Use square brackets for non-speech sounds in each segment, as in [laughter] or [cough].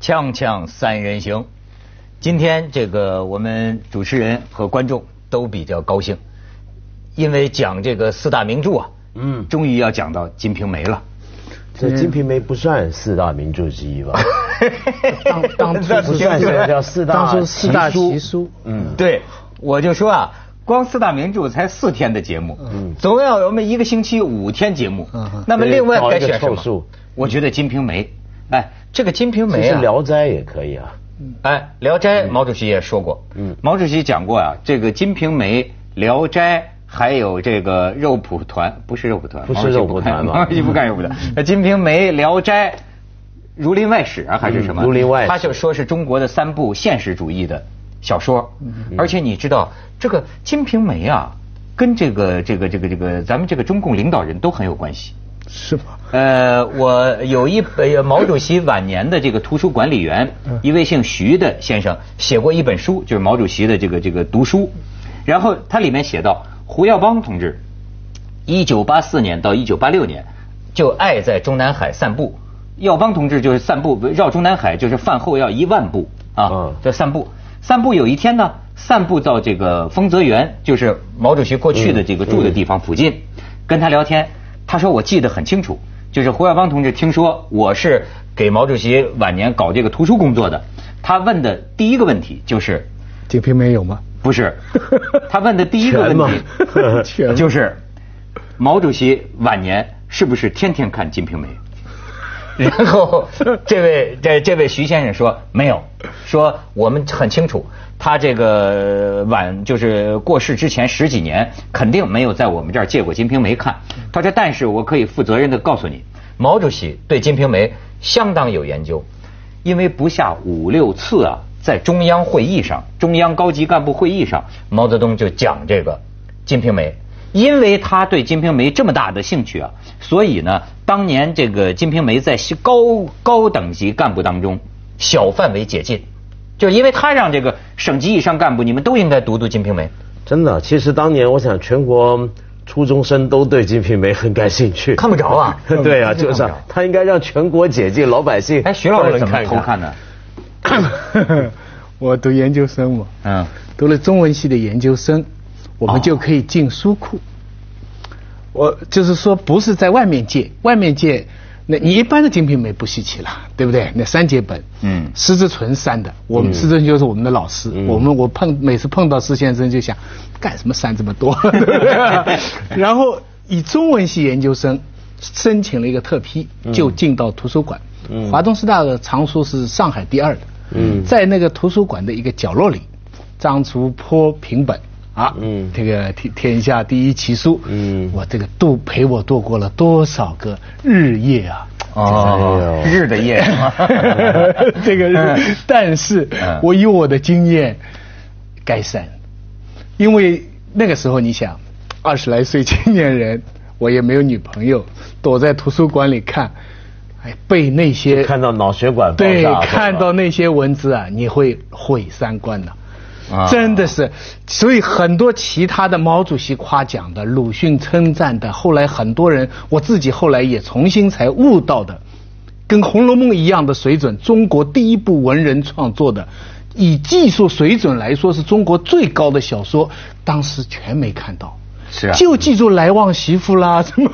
锵锵三人行，今天这个我们主持人和观众都比较高兴，因为讲这个四大名著啊，嗯，终于要讲到《金瓶梅》了。这《金瓶梅》不算四大名著之一吧？当 [laughs] 当初不算是叫四大当初四大奇书，嗯，对，我就说啊，光四大名著才四天的节目，嗯，总要我们一个星期五天节目，嗯，那么另外该选什么？我觉得《金瓶梅》，哎，这个《金瓶梅》啊，《聊斋》也可以啊，哎，《聊斋》毛主席也说过，嗯，毛主席讲过啊，这个《金瓶梅》《聊斋》。还有这个肉蒲团，不是肉蒲团，不是肉蒲团吗？毛主席不干 [laughs] 肉蒲团。那《金瓶梅》《聊斋》《儒林外史》啊，还是什么？儒林外史。他就说是中国的三部现实主义的小说。而且你知道，这个《金瓶梅》啊，跟这个这个这个这个咱们这个中共领导人都很有关系。是吗？呃，我有一本毛主席晚年的这个图书管理员，一位姓徐的先生写过一本书，就是毛主席的这个这个读书。然后他里面写到。胡耀邦同志，一九八四年到一九八六年，就爱在中南海散步。耀邦同志就是散步绕中南海，就是饭后要一万步啊，在散步。散步有一天呢，散步到这个丰泽园，就是毛主席过去的这个住的地方附近，跟他聊天。他说我记得很清楚，就是胡耀邦同志听说我是给毛主席晚年搞这个图书工作的，他问的第一个问题就是《金瓶梅》有吗？不是，他问的第一个问题 [laughs] 就是毛主席晚年是不是天天看《金瓶梅》？然后这位这这位徐先生说没有，说我们很清楚，他这个晚就是过世之前十几年肯定没有在我们这儿借过《金瓶梅》看。他说，但是我可以负责任的告诉你，毛主席对《金瓶梅》相当有研究，因为不下五六次啊。在中央会议上，中央高级干部会议上，毛泽东就讲这个《金瓶梅》，因为他对《金瓶梅》这么大的兴趣啊，所以呢，当年这个《金瓶梅》在高高等级干部当中小范围解禁，就因为他让这个省级以上干部，你们都应该读读《金瓶梅》。真的，其实当年我想全国初中生都对《金瓶梅》很感兴趣。看不着啊？[laughs] 对啊，就是他应该让全国解禁，老百姓。哎，徐老师怎么偷看呢？[laughs] 我读研究生嘛，嗯，读了中文系的研究生，我们就可以进书库。我就是说，不是在外面借，外面借，那你一般的《金瓶梅》不稀奇了，对不对？那三节本，嗯，施之纯删的，我们施之纯就是我们的老师，我们我碰每次碰到施先生就想，干什么删这么多？[laughs] [laughs] 然后以中文系研究生申请了一个特批，就进到图书馆。华东师大的藏书是上海第二的，在那个图书馆的一个角落里，张竹坡评本啊，嗯。这个天天下第一奇书，嗯。我这个度陪我度过了多少个日夜啊！哦，日的夜，[laughs] 这个，但是我以我的经验，该删，因为那个时候你想，二十来岁青年人，我也没有女朋友，躲在图书馆里看。哎，背那些看到脑血管对，看到那些文字啊，你会毁三观的，真的是。所以很多其他的毛主席夸奖的、鲁迅称赞的，后来很多人，我自己后来也重新才悟到的，跟《红楼梦》一样的水准，中国第一部文人创作的，以技术水准来说是中国最高的小说，当时全没看到。是啊，就记住来旺媳妇啦，什么，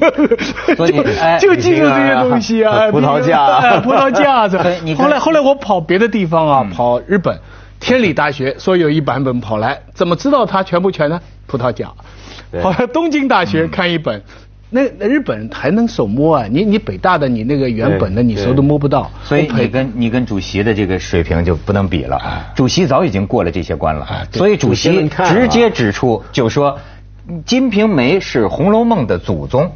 就就记住这些东西啊，葡萄架，[laughs] 葡萄架子。[laughs] 后来后来我跑别的地方啊，跑日本，天理大学说有一版本跑来，怎么知道它全不全呢？葡萄架。跑到东京大学看一本，那那日本还能手摸啊？你你北大的你那个原本的你手都摸不到。所以你跟你跟主席的这个水平就不能比了。主席早已经过了这些关了，所以主席直接指出就说。《金瓶梅》是《红楼梦》的祖宗，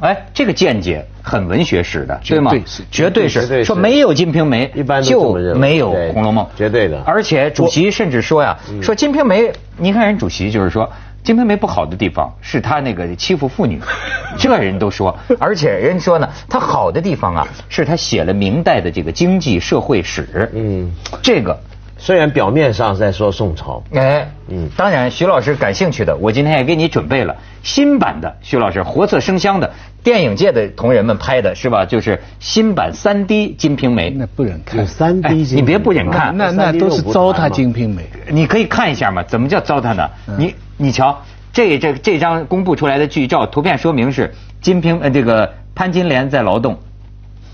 哎，这个见解很文学史的，对吗？绝对是，说没有《金瓶梅》，一般就没有《红楼梦》，绝对的。而且主席甚至说呀，说《金瓶梅》，你看人主席就是说，《金瓶梅》不好的地方是他那个欺负妇女，[laughs] 这人都说。而且人说呢，他好的地方啊，是他写了明代的这个经济社会史。嗯，这个。虽然表面上在说宋朝，哎，嗯，当然，徐老师感兴趣的，我今天也给你准备了新版的徐老师活色生香的电影界的同仁们拍的是吧？就是新版三 D《金瓶梅》。那不忍看三 D，你别不忍看，那那都是糟蹋《金瓶梅》。你可以看一下嘛？怎么叫糟蹋呢？你你瞧，这这这张公布出来的剧照图片说明是金瓶呃这个潘金莲在劳动。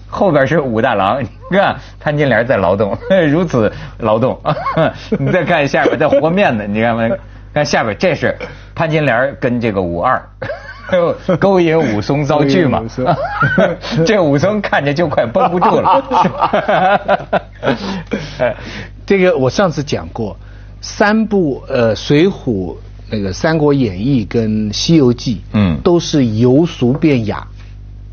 后边是武大郎，你看潘金莲在劳动，[laughs] 如此劳动。[laughs] 你再看下边在和面呢，你看没？看下边这是潘金莲跟这个武二 [laughs] 勾引武松遭拒嘛？这武松看着就快绷不住了。这个我上次讲过，三部呃《水浒》那个《三国演义》跟《西游记》，嗯，都是由俗变雅。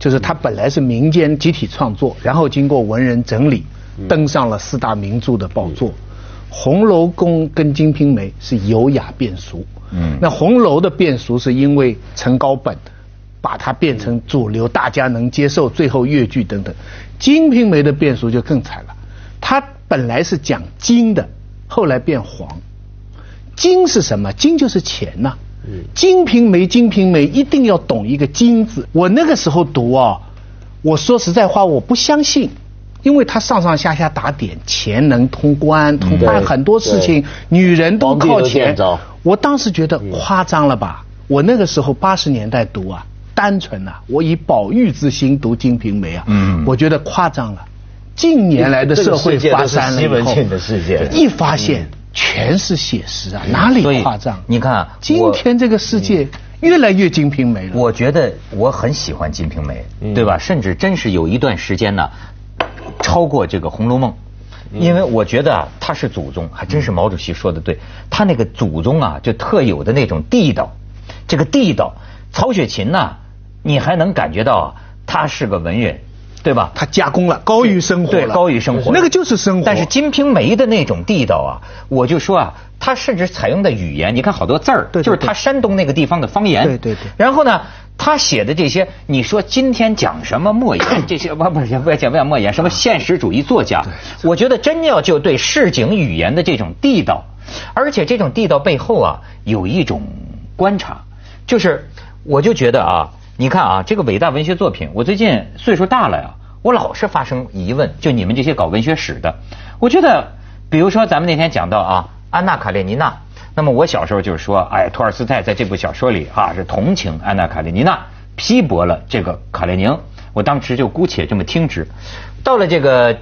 就是它本来是民间集体创作，然后经过文人整理，登上了四大名著的宝座。《红楼宫》跟《金瓶梅》是由雅变俗。嗯，那《红楼》的变俗是因为陈高本把它变成主流，大家能接受，最后越剧等等。《金瓶梅》的变俗就更惨了，它本来是讲金的，后来变黄。金是什么？金就是钱呐。金瓶梅，金瓶梅一定要懂一个“金”字。我那个时候读啊，我说实在话，我不相信，因为他上上下下打点，钱能通关，通关很多事情，女人都靠钱。我当时觉得夸张了吧？我那个时候八十年代读啊，单纯呐，我以宝玉之心读《金瓶梅》啊，嗯，我觉得夸张了。近年来的社会发生了以后，一发现。全是写实啊，哪里夸张？你看，今天这个世界越来越《金瓶梅》了。我觉得我很喜欢《金瓶梅》，对吧？甚至真是有一段时间呢，超过这个《红楼梦》，因为我觉得啊，他是祖宗，还真是毛主席说的对，他那个祖宗啊，就特有的那种地道。这个地道，曹雪芹呢，你还能感觉到啊，他是个文人。对吧？他加工了，高于生活对，高于生活。那个就是生活。但是《金瓶梅》的那种地道啊，我就说啊，它甚至采用的语言，你看好多字儿，就是它山东那个地方的方言。对对对。然后呢，他写的这些，你说今天讲什么莫言 [coughs] 这些，不不不不讲不讲莫言，什么现实主义作家，我觉得真要就对市井语言的这种地道，而且这种地道背后啊，有一种观察，就是我就觉得啊。你看啊，这个伟大文学作品，我最近岁数大了呀，我老是发生疑问。就你们这些搞文学史的，我觉得，比如说咱们那天讲到啊，《安娜·卡列尼娜》，那么我小时候就是说，哎，托尔斯泰在这部小说里啊是同情安娜·卡列尼娜，批驳了这个卡列宁。我当时就姑且这么听之。到了这个《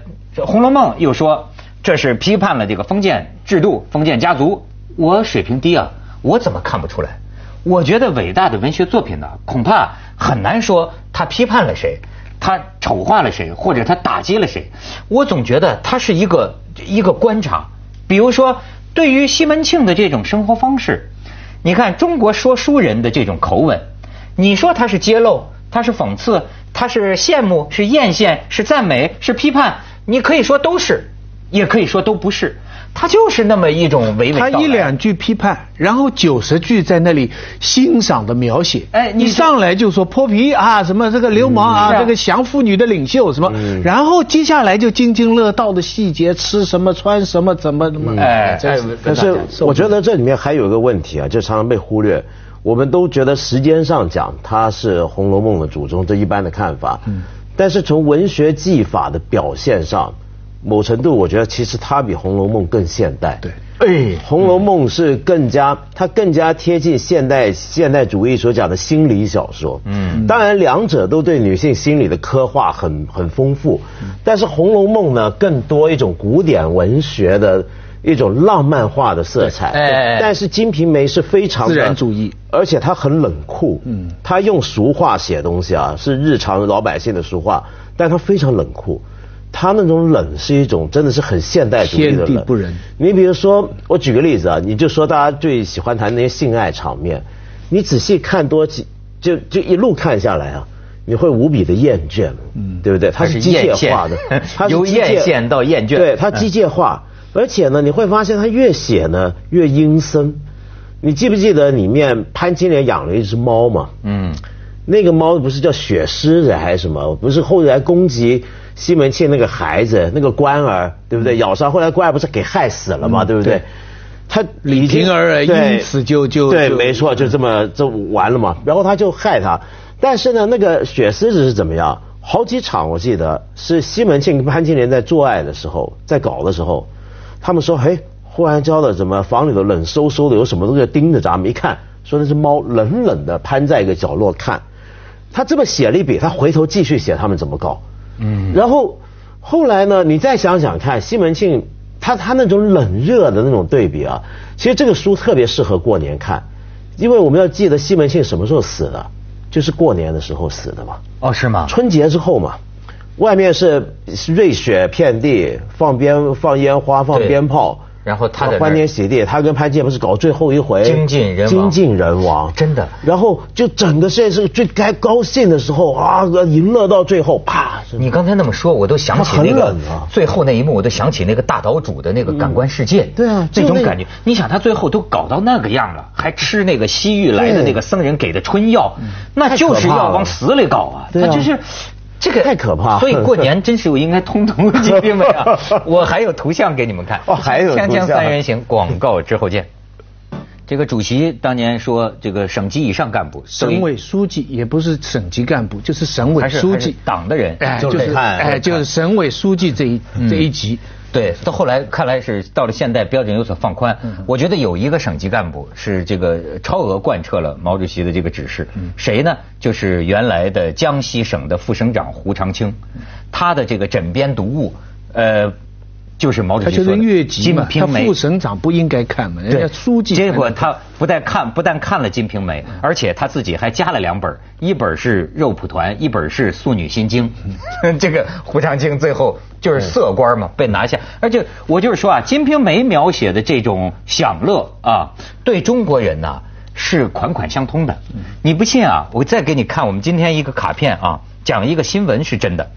红楼梦》，又说这是批判了这个封建制度、封建家族。我水平低啊，我怎么看不出来？我觉得伟大的文学作品呢，恐怕很难说他批判了谁，他丑化了谁，或者他打击了谁。我总觉得他是一个一个观察。比如说，对于西门庆的这种生活方式，你看中国说书人的这种口吻，你说他是揭露，他是讽刺，他是羡慕，是艳羡，是赞美，是批判，你可以说都是，也可以说都不是。他就是那么一种娓娓他一两句批判，然后九十句在那里欣赏的描写。哎，你上来就说泼皮啊，什么这个流氓啊，这个降妇女的领袖什么，然后接下来就津津乐道的细节，吃什么穿什么怎么怎么。哎，可是我觉得这里面还有一个问题啊，就常常被忽略。我们都觉得时间上讲，他是《红楼梦》的祖宗，这一般的看法。嗯。但是从文学技法的表现上。某程度，我觉得其实它比《红楼梦》更现代。对，哎，《红楼梦》是更加，它更加贴近现代现代主义所讲的心理小说。嗯，当然两者都对女性心理的刻画很很丰富，但是《红楼梦》呢，更多一种古典文学的一种浪漫化的色彩。哎，但是《金瓶梅》是非常自然主义，而且它很冷酷。嗯，它用俗话写东西啊，是日常老百姓的俗话，但它非常冷酷。他那种冷是一种真的是很现代主义的冷。不仁。你比如说，我举个例子啊，你就说大家最喜欢谈那些性爱场面，你仔细看多几，就就一路看下来啊，你会无比的厌倦，嗯，对不对？它是机械化的，它 [laughs] 由厌倦到厌倦。对，它机械化，而且呢，你会发现它越写呢越阴森。你记不记得里面潘金莲养了一只猫嘛？嗯。那个猫不是叫雪狮子还是什么？不是后来攻击西门庆那个孩子，那个官儿，对不对？咬伤，后来官儿不是给害死了吗？对不对？他李瓶儿因此就就对，没错，就这么就完了嘛。然后他就害他，但是呢，那个雪狮子是怎么样？好几场我记得是西门庆跟潘金莲在做爱的时候，在搞的时候，他们说，嘿，忽然间的怎么房里头冷飕飕的，有什么东西盯着咱们？一看，说那只猫冷冷的攀在一个角落看。他这么写了一笔，他回头继续写他们怎么搞。嗯。然后后来呢，你再想想看，西门庆他他那种冷热的那种对比啊，其实这个书特别适合过年看，因为我们要记得西门庆什么时候死的。就是过年的时候死的嘛？哦，是吗？春节之后嘛，外面是瑞雪遍地，放鞭放烟花，放鞭炮。然后他欢天喜地，他跟潘建不是搞最后一回精尽人亡，精尽人亡，真的。然后就整个世界是最该高兴的时候啊，赢了到最后，啪！你刚才那么说，我都想起那个最后那一幕，我都想起那个大岛主的那个感官世界，对啊，那种感觉。你想他最后都搞到那个样了，还吃那个西域来的那个僧人给的春药，那就是要往死里搞啊，他就是。这个太可怕，所以过年真是我应该通通金兵们啊！[laughs] 我还有图像给你们看。哦，还有锵锵三人行广告之后见。这个主席当年说，这个省级以上干部，省委书记也不是省级干部，就是省委书记，党的人，哎，就是哎，就是省委书记这一这一级。对，到后来看来是到了现代标准有所放宽。我觉得有一个省级干部是这个超额贯彻了毛主席的这个指示，谁呢？就是原来的江西省的副省长胡长清，他的这个枕边读物，呃。就是毛主席说的《金瓶梅》，他副省长不应该看嘛，人家书记。结果他不但看，不但看了《金瓶梅》，而且他自己还加了两本，一本是《肉蒲团》，一本是《素女心经》。[laughs] 这个胡长清最后就是色官嘛，被拿下。而且我就是说啊，《金瓶梅》描写的这种享乐啊，对中国人呐是款款相通的。你不信啊？我再给你看我们今天一个卡片啊，讲一个新闻是真的。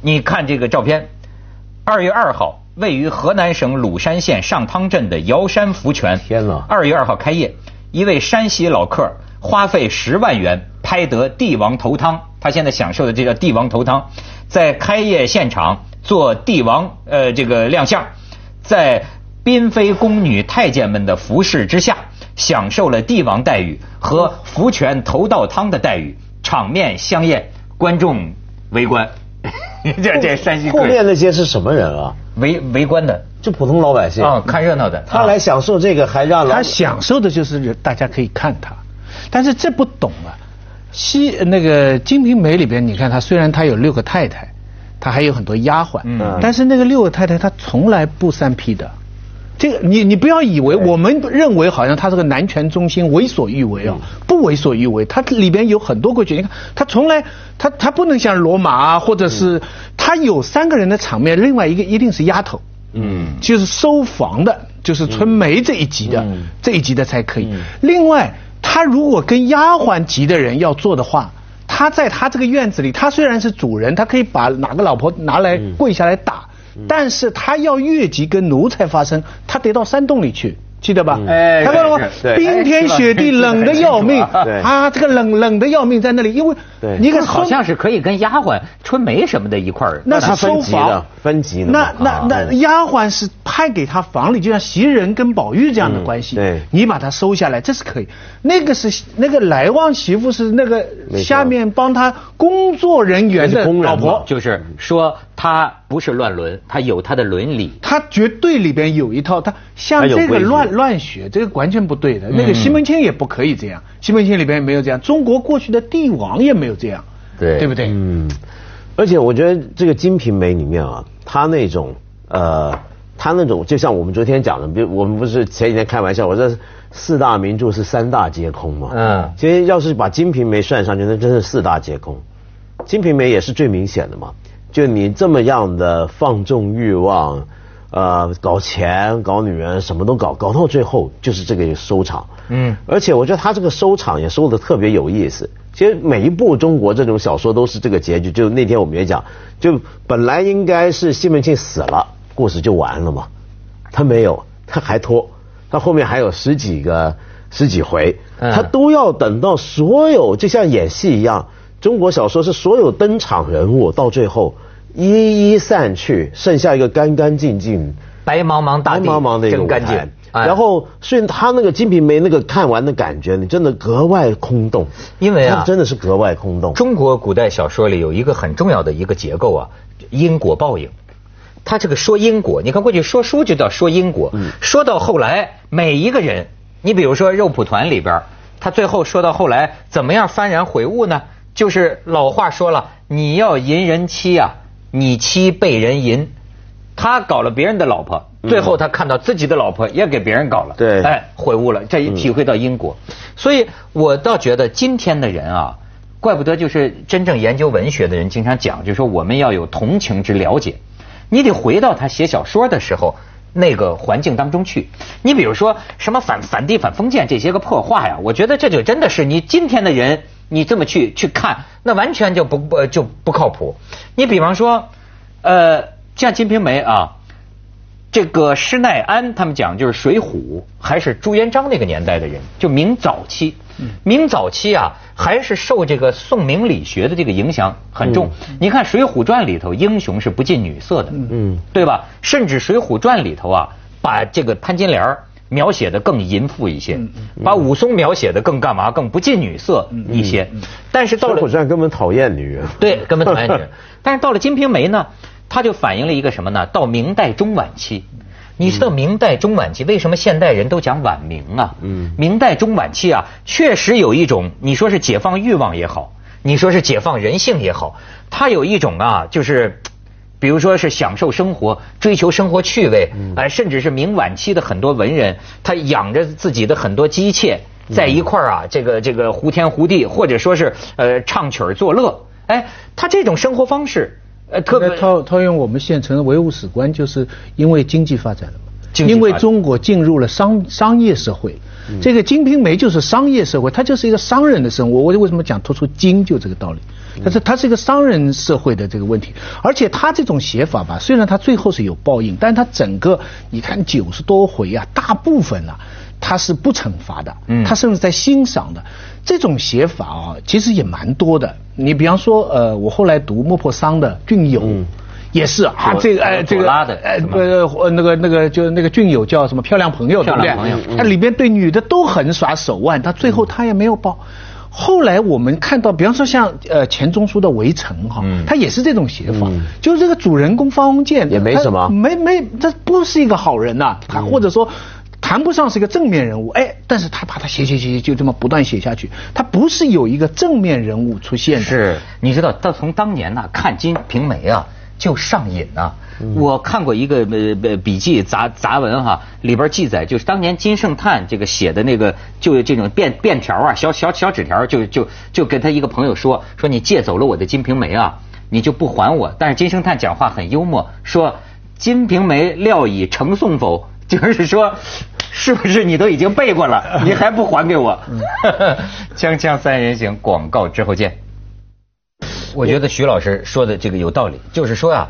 你看这个照片。二月二号，位于河南省鲁山县上汤镇的瑶山福泉，天呐！二月二号开业，一位山西老客花费十万元拍得帝王头汤，他现在享受的这叫帝王头汤，在开业现场做帝王呃这个亮相，在嫔妃宫女太监们的服侍之下，享受了帝王待遇和福泉头道汤的待遇，场面香艳，观众围观。[laughs] 这这山西后面那些是什么人啊？围围观的，就普通老百姓啊，看热闹的。他来享受这个，还让他享受的就是大家可以看他，但是这不懂啊。西那个《金瓶梅》里边，你看他虽然他有六个太太，他还有很多丫鬟，嗯，但是那个六个太太他从来不三批的。这个你你不要以为我们认为好像他是个男权中心为所欲为啊，不为所欲为，他里边有很多规矩。你看他从来他他不能像罗马啊，或者是他有三个人的场面，另外一个一定是丫头，嗯，就是收房的，就是春梅这一级的这一级的才可以。另外他如果跟丫鬟级的人要做的话，他在他这个院子里，他虽然是主人，他可以把哪个老婆拿来跪下来打。但是他要越级跟奴才发生，他得到山洞里去。记得吧？哎，他说冰天雪地冷的要命，啊，这个冷冷的要命在那里，因为你看好像是可以跟丫鬟春梅什么的一块儿，那是分级的，分级的。那那那丫鬟是派给他房里，就像袭人跟宝玉这样的关系。对，你把他收下来，这是可以。那个是那个来旺媳妇是那个下面帮他工作人员的老婆，就是说他不是乱伦，他有他的伦理，他绝对里边有一套，他像这个乱。乱学，这个完全不对的。那个西门庆也不可以这样，西门庆里边也没有这样，中国过去的帝王也没有这样，对对不对？嗯。而且我觉得这个《金瓶梅》里面啊，他那种呃，他那种就像我们昨天讲的，比如我们不是前几天开玩笑，我说四大名著是三大皆空嘛。嗯。其实要是把《金瓶梅》算上去，那真是四大皆空。《金瓶梅》也是最明显的嘛，就你这么样的放纵欲望。呃，搞钱、搞女人，什么都搞，搞到最后就是这个收场。嗯，而且我觉得他这个收场也收的特别有意思。其实每一部中国这种小说都是这个结局。就那天我们也讲，就本来应该是西门庆死了，故事就完了嘛。他没有，他还拖，他后面还有十几个十几回，他都要等到所有就像演戏一样，中国小说是所有登场人物到最后一一散去，剩下一个干干净净、白茫茫大地，白茫茫的一个干净。然后，所以他那个《金瓶梅》那个看完的感觉，你真的格外空洞，因为啊，真的是格外空洞。中国古代小说里有一个很重要的一个结构啊，因果报应。他这个说因果，你看过去说书就叫说因果，说到后来每一个人，你比如说肉蒲团里边，他最后说到后来怎么样幡然悔悟呢？就是老话说了，你要淫人妻啊，你妻被人淫，他搞了别人的老婆。最后他看到自己的老婆也给别人搞了，对，哎，悔悟了，这一体会到因果，所以我倒觉得今天的人啊，怪不得就是真正研究文学的人经常讲，就是说我们要有同情之了解，你得回到他写小说的时候那个环境当中去。你比如说什么反反帝反封建这些个破话呀，我觉得这就真的是你今天的人你这么去去看，那完全就不不就不靠谱。你比方说，呃，像《金瓶梅》啊。这个施耐庵他们讲就是《水浒》，还是朱元璋那个年代的人，就明早期。明早期啊，还是受这个宋明理学的这个影响很重。你看《水浒传》里头，英雄是不近女色的，嗯，对吧？甚至《水浒传》里头啊，把这个潘金莲描写的更淫妇一些，把武松描写的更干嘛？更不近女色一些。但是到了《水浒传》根本讨厌女人，对，根本讨厌女人。[laughs] 但是到了《金瓶梅》呢？它就反映了一个什么呢？到明代中晚期，你知道明代中晚期为什么现代人都讲晚明啊？嗯，明代中晚期啊，确实有一种你说是解放欲望也好，你说是解放人性也好，它有一种啊，就是，比如说是享受生活、追求生活趣味，哎，甚至是明晚期的很多文人，他养着自己的很多姬妾在一块儿啊，这个这个胡天胡地，或者说是呃唱曲儿作乐，哎，他这种生活方式。呃，特别套套用我们现成的唯物史观，就是因为经济发展了嘛，因为中国进入了商商业社会，这个《金瓶梅》就是商业社会，它就是一个商人的生活。我为什么讲突出金就这个道理？但是它是一个商人社会的这个问题，而且它这种写法吧，虽然它最后是有报应，但是他整个你看九十多回啊，大部分啊。他是不惩罚的，他甚至在欣赏的。这种写法啊，其实也蛮多的。你比方说，呃，我后来读莫泊桑的《俊友》，也是啊，这个哎，这个哎，呃，那个那个就那个俊友叫什么漂亮朋友，对不对？他里边对女的都很耍手腕，他最后他也没有报。后来我们看到，比方说像呃钱钟书的《围城》哈，他也是这种写法，就是这个主人公方鸿渐也没什么，没没，这不是一个好人呐，他或者说。谈不上是一个正面人物，哎，但是他把他写写写写，就这么不断写下去，他不是有一个正面人物出现的。是，你知道，他从当年呐看《金瓶梅》啊就上瘾呐。我看过一个呃呃笔记杂杂文哈，里边记载就是当年金圣叹这个写的那个，就这种便便条啊，小小小纸条，就就就跟他一个朋友说说你借走了我的《金瓶梅》啊，你就不还我。但是金圣叹讲话很幽默，说《金瓶梅》料已成送否？[laughs] 就是说。是不是你都已经背过了？你还不还给我？[laughs] 锵锵三人行，广告之后见。我觉得徐老师说的这个有道理，就是说啊，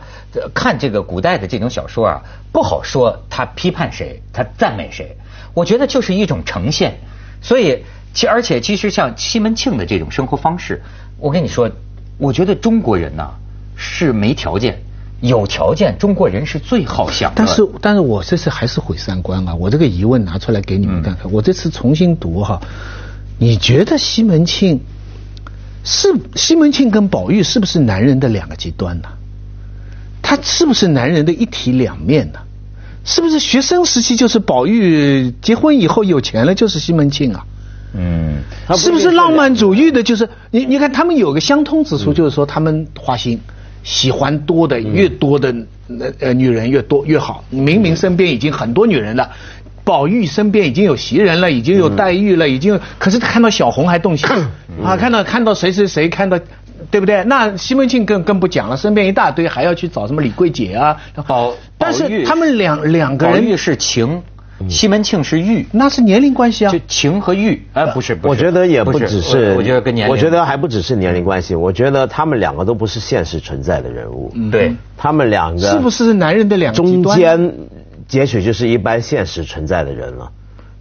看这个古代的这种小说啊，不好说他批判谁，他赞美谁。我觉得就是一种呈现。所以，其而且其实像西门庆的这种生活方式，我跟你说，我觉得中国人呢是没条件。有条件，中国人是最好。但是，但是我这次还是毁三观啊！我这个疑问拿出来给你们看看。我这次重新读哈，你觉得西门庆是西门庆跟宝玉是不是男人的两个极端呢？他是不是男人的一体两面呢？是不是学生时期就是宝玉，结婚以后有钱了就是西门庆啊？嗯，是不是浪漫主义的？就是你你看他们有个相通之处，就是说他们花心。喜欢多的越多的那呃女人越多越好。明明身边已经很多女人了，宝玉身边已经有袭人了，已经有黛玉了，已经，可是他看到小红还动心 [coughs] 啊，看到看到谁谁谁看到，对不对？那西门庆更更不讲了，身边一大堆还要去找什么李桂姐啊？宝，但是他们两两个人，宝玉是情。西门庆是玉，那是年龄关系啊。就情和玉，哎，不是，我觉得也不只是，我觉得跟年龄，我觉得还不只是年龄关系。我觉得他们两个都不是现实存在的人物。对，他们两个是不是男人的两个中间，也许就是一般现实存在的人了。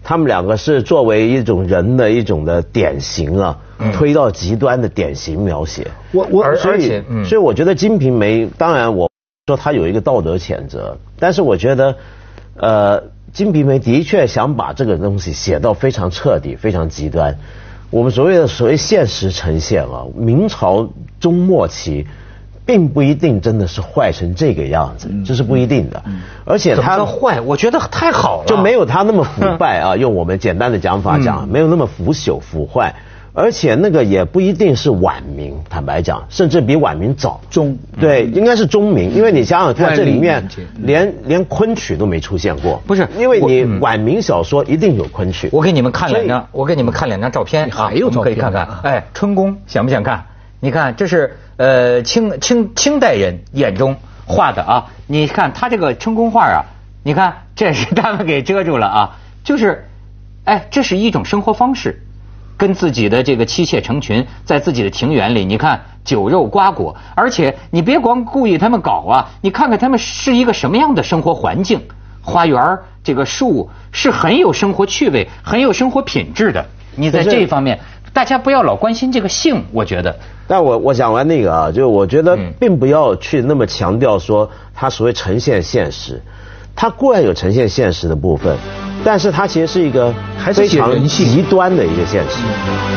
他们两个是作为一种人的一种的典型啊，推到极端的典型描写。我我而且，所以我觉得《金瓶梅》当然我说它有一个道德谴责，但是我觉得，呃，《金瓶梅》的确想把这个东西写到非常彻底、非常极端。我们所谓的所谓现实呈现啊，明朝中末期。并不一定真的是坏成这个样子，这是不一定的。而且他坏，我觉得太好了，就没有他那么腐败啊。用我们简单的讲法讲，没有那么腐朽腐坏。而且那个也不一定是晚明，坦白讲，甚至比晚明早。中对，应该是中明，因为你想想看，这里面连连昆曲都没出现过。不是，因为你晚明小说一定有昆曲。我给你们看两张，我给你们看两张照片啊，我们可以看看。哎，春宫想不想看？你看，这是。呃，清清清代人眼中画的啊，你看他这个春宫画啊，你看这是他们给遮住了啊，就是，哎，这是一种生活方式，跟自己的这个妻妾成群，在自己的庭园里，你看酒肉瓜果，而且你别光故意他们搞啊，你看看他们是一个什么样的生活环境，花园这个树是很有生活趣味，很有生活品质的，你在这一方面。大家不要老关心这个性，我觉得。但我我讲完那个啊，就我觉得并不要去那么强调说它所谓呈现现实，它固然有呈现现实的部分，但是它其实是一个非常极端的一个现实。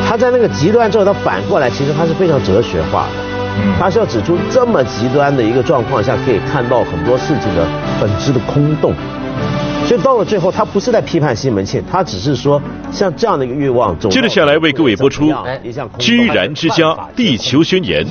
它在那个极端之后，它反过来其实它是非常哲学化的，它是要指出这么极端的一个状况下可以看到很多事情的本质的空洞。所以到了最后，他不是在批判西门庆，他只是说像这样的一个欲望。接着下来为各位播出《居然之家》地球宣言。